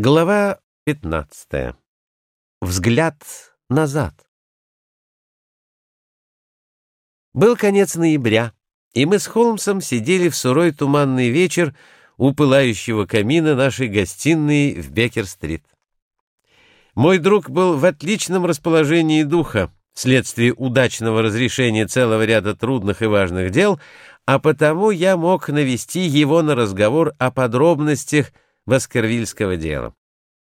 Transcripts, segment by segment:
Глава 15. Взгляд назад. Был конец ноября, и мы с Холмсом сидели в сурой туманный вечер у пылающего камина нашей гостиной в Беккер-стрит. Мой друг был в отличном расположении духа вследствие удачного разрешения целого ряда трудных и важных дел, а потому я мог навести его на разговор о подробностях Баскервильского дела.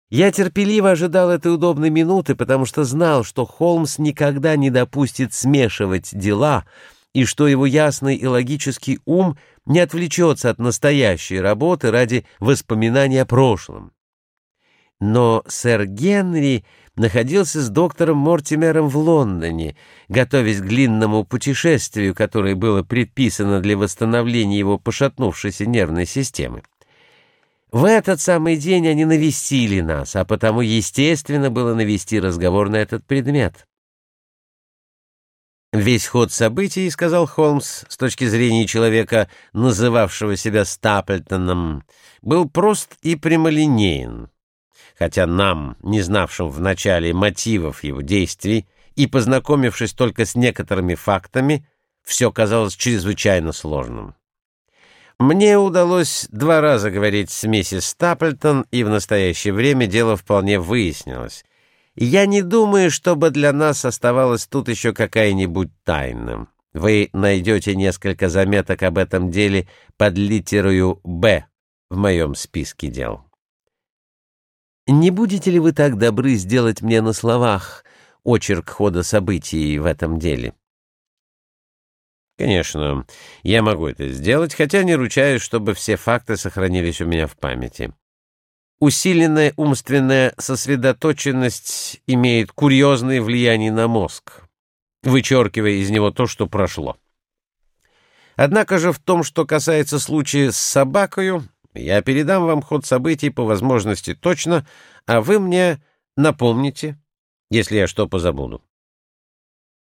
Я терпеливо ожидал этой удобной минуты, потому что знал, что Холмс никогда не допустит смешивать дела, и что его ясный и логический ум не отвлечется от настоящей работы ради воспоминания о прошлом. Но сэр Генри находился с доктором Мортимером в Лондоне, готовясь к длинному путешествию, которое было предписано для восстановления его пошатнувшейся нервной системы. В этот самый день они навестили нас, а потому, естественно, было навести разговор на этот предмет. «Весь ход событий, — сказал Холмс, с точки зрения человека, называвшего себя Стаплтоном, был прост и прямолинеен, хотя нам, не знавшим в начале мотивов его действий и познакомившись только с некоторыми фактами, все казалось чрезвычайно сложным. Мне удалось два раза говорить с миссис Стаплтон, и в настоящее время дело вполне выяснилось. Я не думаю, чтобы для нас оставалась тут еще какая-нибудь тайна. Вы найдете несколько заметок об этом деле под литерою «Б» в моем списке дел. Не будете ли вы так добры сделать мне на словах очерк хода событий в этом деле? Конечно, я могу это сделать, хотя не ручаюсь, чтобы все факты сохранились у меня в памяти. Усиленная умственная сосредоточенность имеет курьезное влияние на мозг, вычеркивая из него то, что прошло. Однако же в том, что касается случая с собакою, я передам вам ход событий по возможности точно, а вы мне напомните, если я что позабуду.